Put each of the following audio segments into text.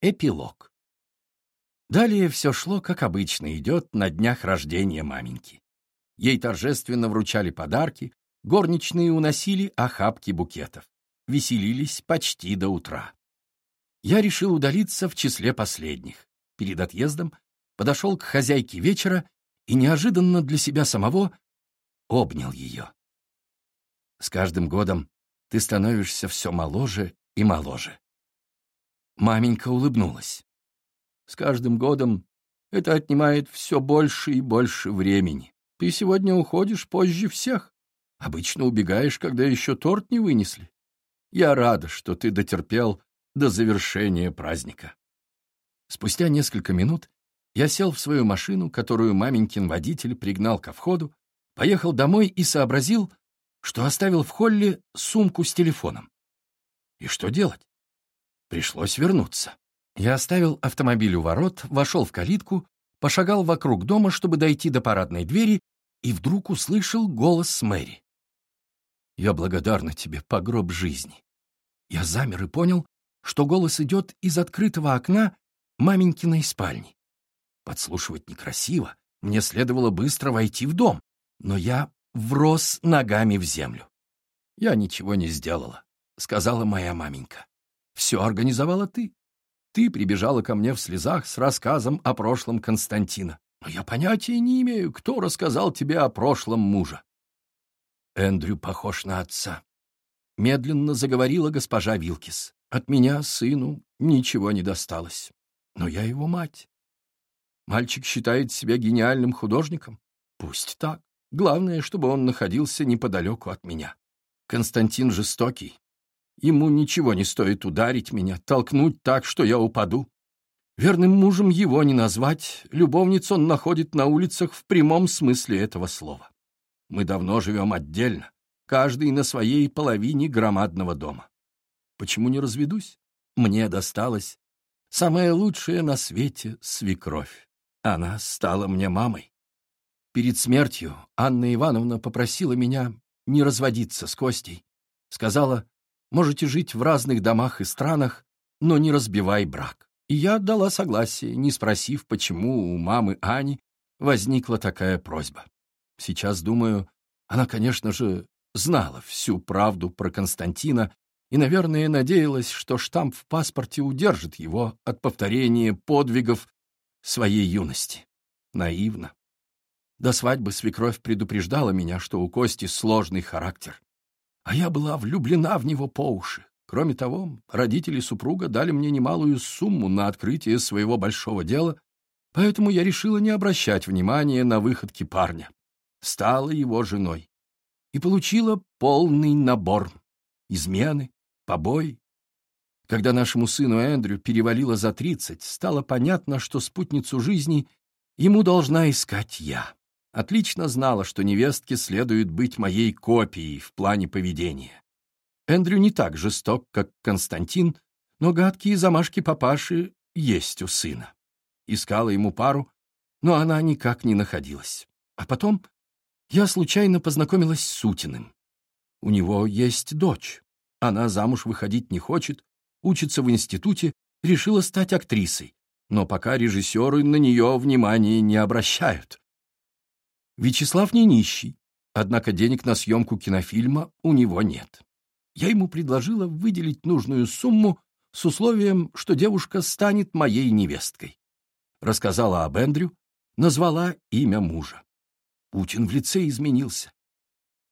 Эпилог. Далее все шло, как обычно идет на днях рождения маменьки. Ей торжественно вручали подарки, горничные уносили охапки букетов. Веселились почти до утра. Я решил удалиться в числе последних. Перед отъездом подошел к хозяйке вечера и неожиданно для себя самого обнял ее. С каждым годом ты становишься все моложе и моложе. Маменька улыбнулась. С каждым годом это отнимает все больше и больше времени. Ты сегодня уходишь позже всех. Обычно убегаешь, когда еще торт не вынесли. Я рада, что ты дотерпел до завершения праздника. Спустя несколько минут я сел в свою машину, которую маменькин водитель пригнал ко входу, поехал домой и сообразил, что оставил в холле сумку с телефоном. И что делать? Пришлось вернуться. Я оставил автомобиль у ворот, вошел в калитку, пошагал вокруг дома, чтобы дойти до парадной двери, и вдруг услышал голос Мэри. «Я благодарна тебе, по гроб жизни». Я замер и понял, что голос идет из открытого окна маменькиной спальни. Подслушивать некрасиво, мне следовало быстро войти в дом, но я врос ногами в землю. «Я ничего не сделала», — сказала моя маменька. Все организовала ты. Ты прибежала ко мне в слезах с рассказом о прошлом Константина. Но я понятия не имею, кто рассказал тебе о прошлом мужа. Эндрю похож на отца. Медленно заговорила госпожа Вилкис. От меня, сыну, ничего не досталось. Но я его мать. Мальчик считает себя гениальным художником. Пусть так. Главное, чтобы он находился неподалеку от меня. Константин жестокий, Ему ничего не стоит ударить меня, толкнуть так, что я упаду. Верным мужем его не назвать, любовниц он находит на улицах в прямом смысле этого слова. Мы давно живем отдельно, каждый на своей половине громадного дома. Почему не разведусь? Мне досталась самая лучшая на свете свекровь. Она стала мне мамой. Перед смертью Анна Ивановна попросила меня не разводиться с Костей. Сказала, Можете жить в разных домах и странах, но не разбивай брак. И я отдала согласие, не спросив, почему у мамы Ани возникла такая просьба. Сейчас, думаю, она, конечно же, знала всю правду про Константина и, наверное, надеялась, что штамп в паспорте удержит его от повторения подвигов своей юности. Наивно. До свадьбы свекровь предупреждала меня, что у Кости сложный характер а я была влюблена в него по уши. Кроме того, родители супруга дали мне немалую сумму на открытие своего большого дела, поэтому я решила не обращать внимания на выходки парня. Стала его женой и получила полный набор измены, побои. Когда нашему сыну Эндрю перевалило за тридцать, стало понятно, что спутницу жизни ему должна искать я отлично знала, что невестке следует быть моей копией в плане поведения. Эндрю не так жесток, как Константин, но гадкие замашки папаши есть у сына. Искала ему пару, но она никак не находилась. А потом я случайно познакомилась с Сутиным. У него есть дочь. Она замуж выходить не хочет, учится в институте, решила стать актрисой. Но пока режиссеры на нее внимания не обращают. Вячеслав не нищий, однако денег на съемку кинофильма у него нет. Я ему предложила выделить нужную сумму с условием, что девушка станет моей невесткой. Рассказала об Эндрю, назвала имя мужа. Путин в лице изменился.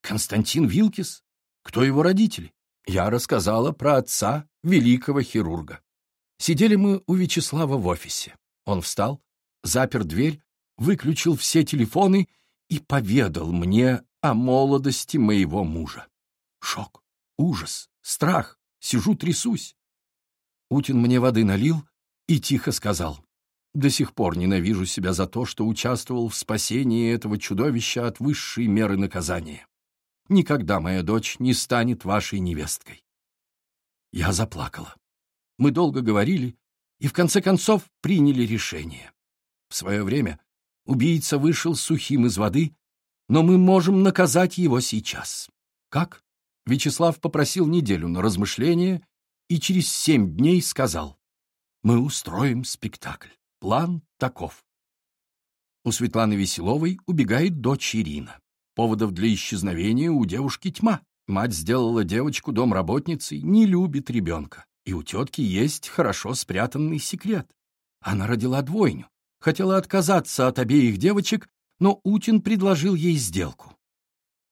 Константин Вилкис? Кто его родители? Я рассказала про отца великого хирурга. Сидели мы у Вячеслава в офисе. Он встал, запер дверь, выключил все телефоны и поведал мне о молодости моего мужа. Шок, ужас, страх, сижу трясусь. Утин мне воды налил и тихо сказал. До сих пор ненавижу себя за то, что участвовал в спасении этого чудовища от высшей меры наказания. Никогда моя дочь не станет вашей невесткой. Я заплакала. Мы долго говорили и в конце концов приняли решение. В свое время Убийца вышел сухим из воды, но мы можем наказать его сейчас. Как? Вячеслав попросил неделю на размышление и через семь дней сказал. Мы устроим спектакль. План таков. У Светланы Веселовой убегает дочь Ирина. Поводов для исчезновения у девушки тьма. Мать сделала девочку домработницей, не любит ребенка. И у тетки есть хорошо спрятанный секрет. Она родила двойню. Хотела отказаться от обеих девочек, но Утин предложил ей сделку.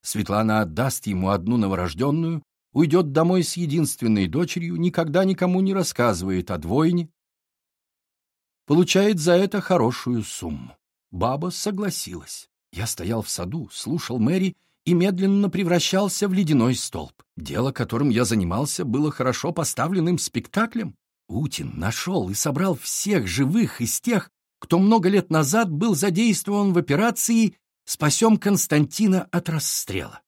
Светлана отдаст ему одну новорожденную, уйдет домой с единственной дочерью, никогда никому не рассказывает о двойне, получает за это хорошую сумму. Баба согласилась. Я стоял в саду, слушал Мэри и медленно превращался в ледяной столб. Дело, которым я занимался, было хорошо поставленным спектаклем. Утин нашел и собрал всех живых из тех, кто много лет назад был задействован в операции «Спасем Константина от расстрела».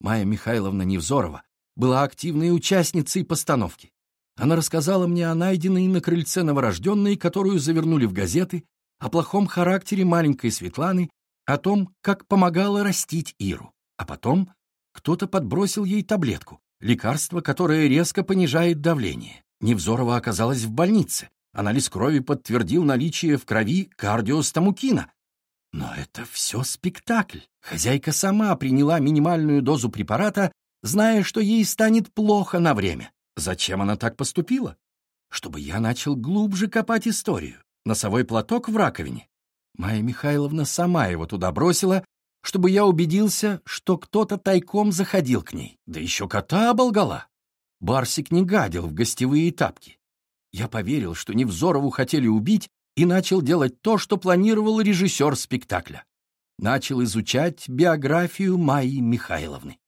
Майя Михайловна Невзорова была активной участницей постановки. Она рассказала мне о найденной на крыльце новорожденной, которую завернули в газеты, о плохом характере маленькой Светланы, о том, как помогала растить Иру. А потом кто-то подбросил ей таблетку, лекарство, которое резко понижает давление. Невзорова оказалась в больнице. Анализ крови подтвердил наличие в крови кардиостамукина. Но это все спектакль. Хозяйка сама приняла минимальную дозу препарата, зная, что ей станет плохо на время. Зачем она так поступила? Чтобы я начал глубже копать историю. Носовой платок в раковине. Майя Михайловна сама его туда бросила, чтобы я убедился, что кто-то тайком заходил к ней. Да еще кота оболгала. Барсик не гадил в гостевые тапки. Я поверил, что Невзорову хотели убить, и начал делать то, что планировал режиссер спектакля. Начал изучать биографию Майи Михайловны.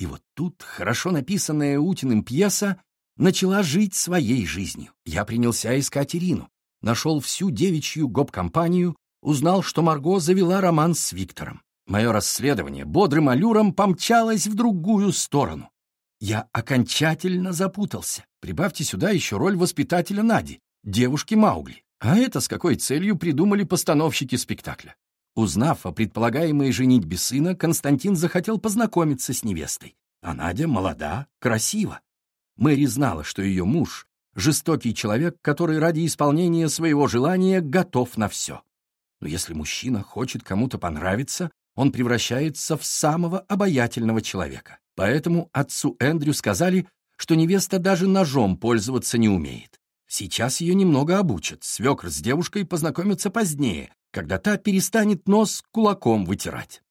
И вот тут хорошо написанная Утиным пьеса начала жить своей жизнью. Я принялся искать Ирину, нашел всю девичью гоп-компанию, узнал, что Марго завела роман с Виктором. Мое расследование бодрым аллюром помчалось в другую сторону. Я окончательно запутался. Прибавьте сюда еще роль воспитателя Нади, девушки Маугли. А это с какой целью придумали постановщики спектакля? Узнав о предполагаемой женитьбе сына, Константин захотел познакомиться с невестой. А Надя молода, красива. Мэри знала, что ее муж — жестокий человек, который ради исполнения своего желания готов на все. Но если мужчина хочет кому-то понравиться, он превращается в самого обаятельного человека. Поэтому отцу Эндрю сказали, что невеста даже ножом пользоваться не умеет. Сейчас ее немного обучат, свекр с девушкой познакомятся позднее, когда та перестанет нос кулаком вытирать.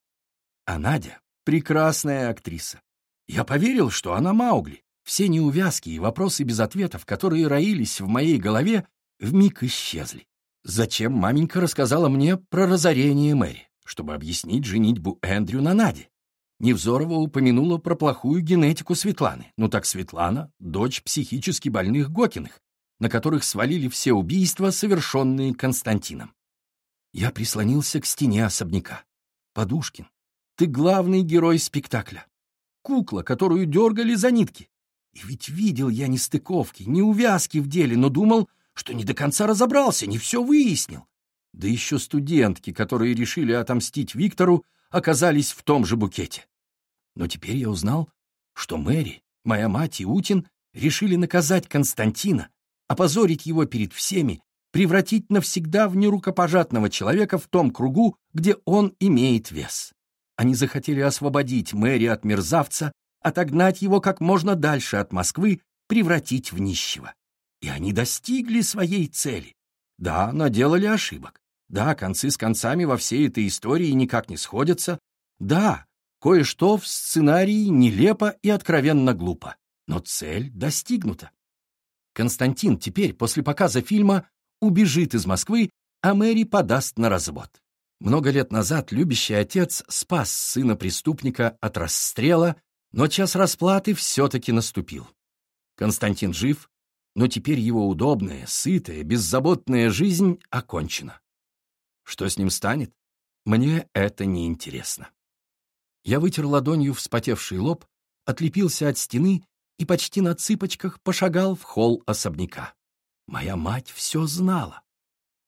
А Надя — прекрасная актриса. Я поверил, что она Маугли. Все неувязки и вопросы без ответов, которые роились в моей голове, вмиг исчезли. Зачем маменька рассказала мне про разорение Мэри? Чтобы объяснить женитьбу Эндрю на Наде. Невзорова упомянула про плохую генетику Светланы. Ну так Светлана — дочь психически больных Гокиных, на которых свалили все убийства, совершенные Константином. Я прислонился к стене особняка. Подушкин, ты главный герой спектакля. Кукла, которую дергали за нитки. И ведь видел я нестыковки, неувязки в деле, но думал, что не до конца разобрался, не все выяснил. Да еще студентки, которые решили отомстить Виктору, оказались в том же букете. Но теперь я узнал, что Мэри, моя мать и Утин решили наказать Константина, опозорить его перед всеми превратить навсегда в нерукопожатного человека в том кругу, где он имеет вес. Они захотели освободить Мэри от мерзавца, отогнать его как можно дальше от Москвы, превратить в нищего. И они достигли своей цели. Да, наделали ошибок. Да, концы с концами во всей этой истории никак не сходятся. Да, кое-что в сценарии нелепо и откровенно глупо. Но цель достигнута. Константин теперь, после показа фильма, убежит из Москвы, а Мэри подаст на развод. Много лет назад любящий отец спас сына преступника от расстрела, но час расплаты все-таки наступил. Константин жив, но теперь его удобная, сытая, беззаботная жизнь окончена. Что с ним станет? Мне это не интересно. Я вытер ладонью вспотевший лоб, отлепился от стены и почти на цыпочках пошагал в холл особняка. Моя мать все знала.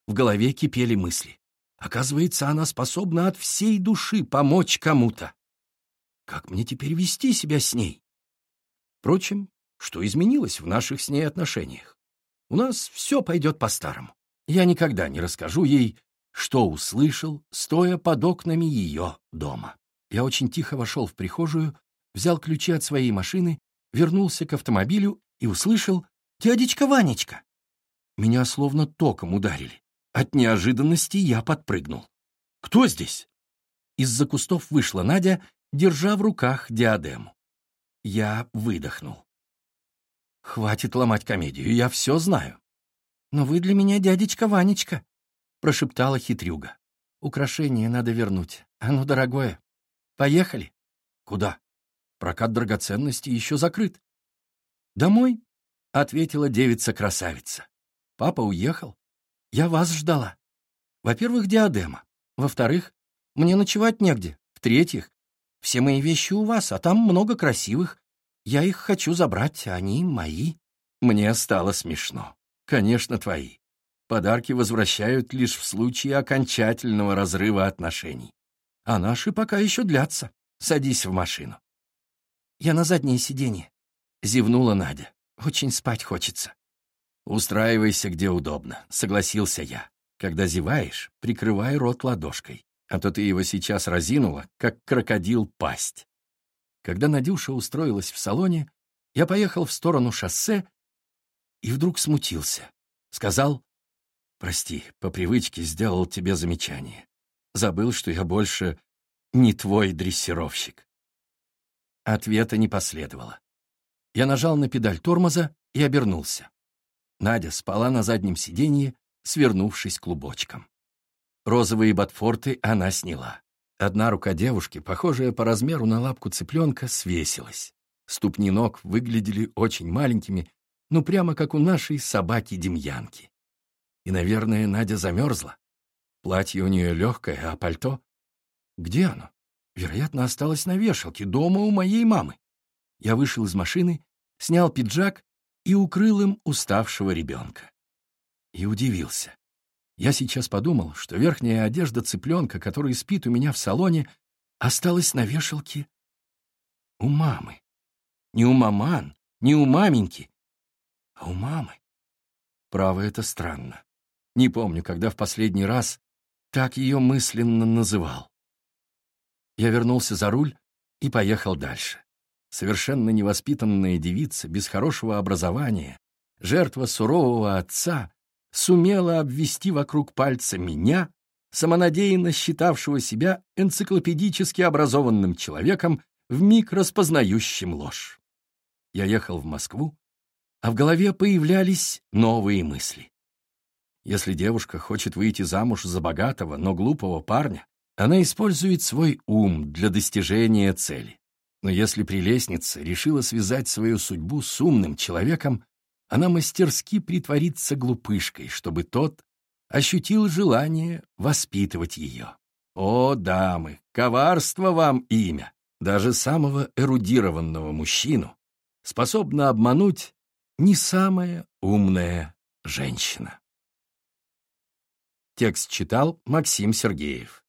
В голове кипели мысли. Оказывается, она способна от всей души помочь кому-то. Как мне теперь вести себя с ней? Впрочем, что изменилось в наших с ней отношениях? У нас все пойдет по-старому. Я никогда не расскажу ей, что услышал, стоя под окнами ее дома. Я очень тихо вошел в прихожую, взял ключи от своей машины, вернулся к автомобилю и услышал «Дядечка Ванечка!». Меня словно током ударили. От неожиданности я подпрыгнул. «Кто здесь?» Из-за кустов вышла Надя, держа в руках диадему. Я выдохнул. «Хватит ломать комедию, я все знаю». «Но вы для меня дядечка Ванечка», — прошептала хитрюга. «Украшение надо вернуть. Оно дорогое. Поехали». «Куда?» «Прокат драгоценностей еще закрыт». «Домой», — ответила девица-красавица. «Папа уехал. Я вас ждала. Во-первых, диадема. Во-вторых, мне ночевать негде. В-третьих, все мои вещи у вас, а там много красивых. Я их хочу забрать, а они мои». Мне стало смешно. «Конечно, твои. Подарки возвращают лишь в случае окончательного разрыва отношений. А наши пока еще длятся. Садись в машину». «Я на заднее сиденье», — зевнула Надя. «Очень спать хочется». «Устраивайся где удобно», — согласился я. «Когда зеваешь, прикрывай рот ладошкой а то ты его сейчас разинула, как крокодил пасть. Когда Надюша устроилась в салоне, я поехал в сторону шоссе и вдруг смутился. Сказал, «Прости, по привычке сделал тебе замечание. Забыл, что я больше не твой дрессировщик». Ответа не последовало. Я нажал на педаль тормоза и обернулся. Надя спала на заднем сиденье, свернувшись клубочком. Розовые ботфорты она сняла. Одна рука девушки, похожая по размеру на лапку цыпленка, свесилась. Ступни ног выглядели очень маленькими, ну прямо как у нашей собаки-демьянки. И, наверное, Надя замерзла. Платье у нее легкое, а пальто? Где оно? Вероятно, осталось на вешалке, дома у моей мамы. Я вышел из машины, снял пиджак и укрыл им уставшего ребенка. И удивился. Я сейчас подумал, что верхняя одежда цыпленка, который спит у меня в салоне, осталась на вешалке у мамы. Не у маман, не у маменьки, а у мамы. Право, это странно. Не помню, когда в последний раз так ее мысленно называл. Я вернулся за руль и поехал дальше. Совершенно невоспитанная девица, без хорошего образования, жертва сурового отца, сумела обвести вокруг пальца меня, самонадеянно считавшего себя энциклопедически образованным человеком, вмиг распознающим ложь. Я ехал в Москву, а в голове появлялись новые мысли. Если девушка хочет выйти замуж за богатого, но глупого парня, она использует свой ум для достижения цели. Но если прелестница решила связать свою судьбу с умным человеком, она мастерски притворится глупышкой, чтобы тот ощутил желание воспитывать ее. О, дамы, коварство вам имя! Даже самого эрудированного мужчину способна обмануть не самая умная женщина. Текст читал Максим Сергеев.